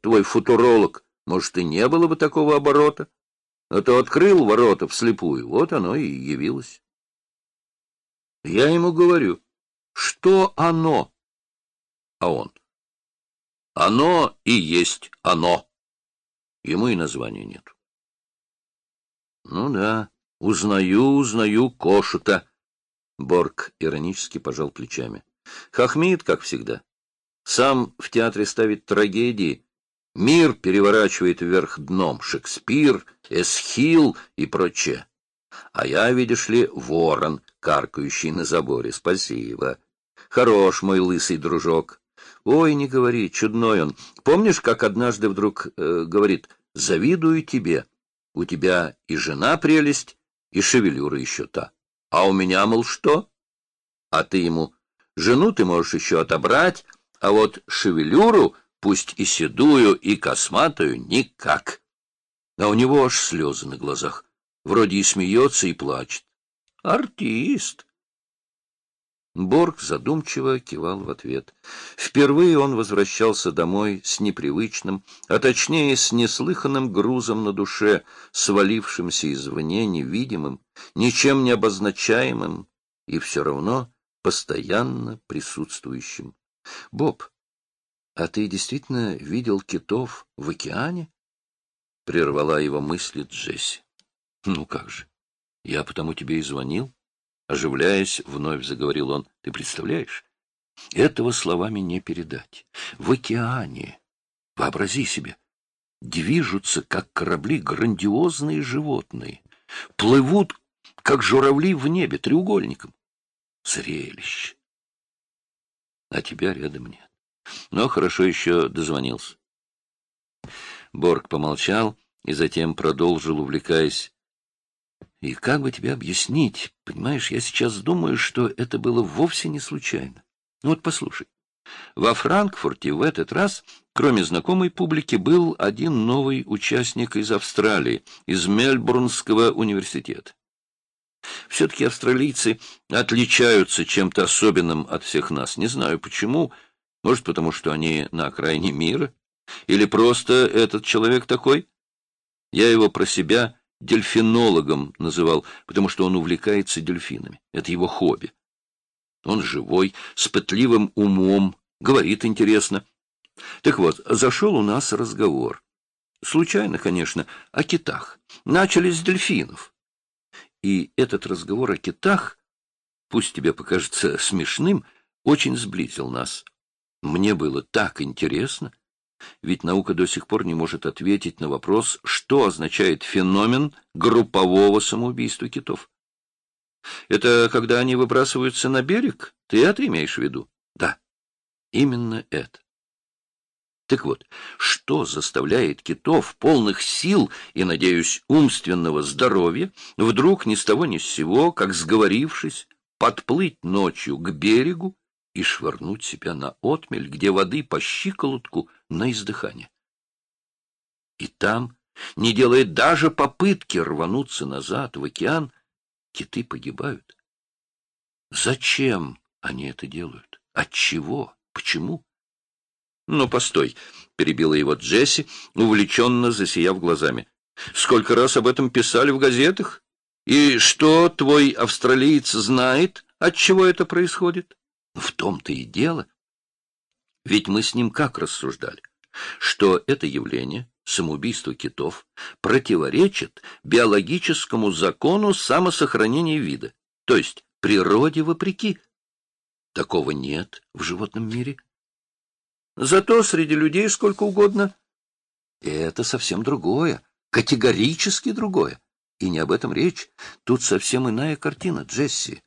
твой футуролог, может, и не было бы такого оборота. А то открыл ворота вслепую, вот оно и явилось. Я ему говорю, что оно? А он. Оно и есть оно. Ему и названия нет. Ну да, узнаю, узнаю Кошута. Борг иронически пожал плечами. Хохмит, как всегда. Сам в театре ставит трагедии. Мир переворачивает вверх дном Шекспир, Эсхил и прочее. А я, видишь ли, ворон, каркающий на заборе. Спасибо. Хорош мой лысый дружок. Ой, не говори, чудной он. Помнишь, как однажды вдруг э, говорит, завидую тебе. У тебя и жена прелесть, и шевелюра еще та. А у меня, мол, что? А ты ему, жену ты можешь еще отобрать, а вот шевелюру, пусть и седую, и косматую, никак. А у него аж слезы на глазах. Вроде и смеется, и плачет. Артист. Борг задумчиво кивал в ответ. Впервые он возвращался домой с непривычным, а точнее с неслыханным грузом на душе, свалившимся извне, невидимым, ничем не обозначаемым и все равно постоянно присутствующим. — Боб, а ты действительно видел китов в океане? — прервала его мысли Джесси. — Ну как же, я потому тебе и звонил. Оживляясь, вновь заговорил он. Ты представляешь? Этого словами не передать. В океане, вообрази себе, движутся, как корабли, грандиозные животные. Плывут, как журавли в небе, треугольником. Зрелище. А тебя рядом нет. Но хорошо еще дозвонился. Борг помолчал и затем продолжил, увлекаясь. И как бы тебе объяснить? Понимаешь, я сейчас думаю, что это было вовсе не случайно. Ну вот послушай. Во Франкфурте в этот раз, кроме знакомой публики, был один новый участник из Австралии, из Мельбурнского университета. Все-таки австралийцы отличаются чем-то особенным от всех нас. Не знаю почему. Может, потому что они на окраине мира? Или просто этот человек такой? Я его про себя дельфинологом называл, потому что он увлекается дельфинами. Это его хобби. Он живой, с пытливым умом, говорит интересно. Так вот, зашел у нас разговор. Случайно, конечно, о китах. Начали с дельфинов. И этот разговор о китах, пусть тебе покажется смешным, очень сблизил нас. Мне было так интересно. Ведь наука до сих пор не может ответить на вопрос, что означает феномен группового самоубийства китов. Это когда они выбрасываются на берег? Ты это имеешь в виду? Да, именно это. Так вот, что заставляет китов, полных сил и, надеюсь, умственного здоровья, вдруг ни с того ни с сего, как сговорившись, подплыть ночью к берегу и швырнуть себя на отмель, где воды по щиколотку на издыхание. И там, не делая даже попытки рвануться назад в океан, киты погибают. Зачем они это делают? От чего? Почему? Ну, постой, — перебила его Джесси, увлеченно засияв глазами. Сколько раз об этом писали в газетах? И что твой австралиец знает, от чего это происходит? В том-то и дело. Ведь мы с ним как рассуждали? Что это явление, самоубийство китов, противоречит биологическому закону самосохранения вида, то есть природе вопреки. Такого нет в животном мире. Зато среди людей сколько угодно. Это совсем другое, категорически другое. И не об этом речь. Тут совсем иная картина, Джесси.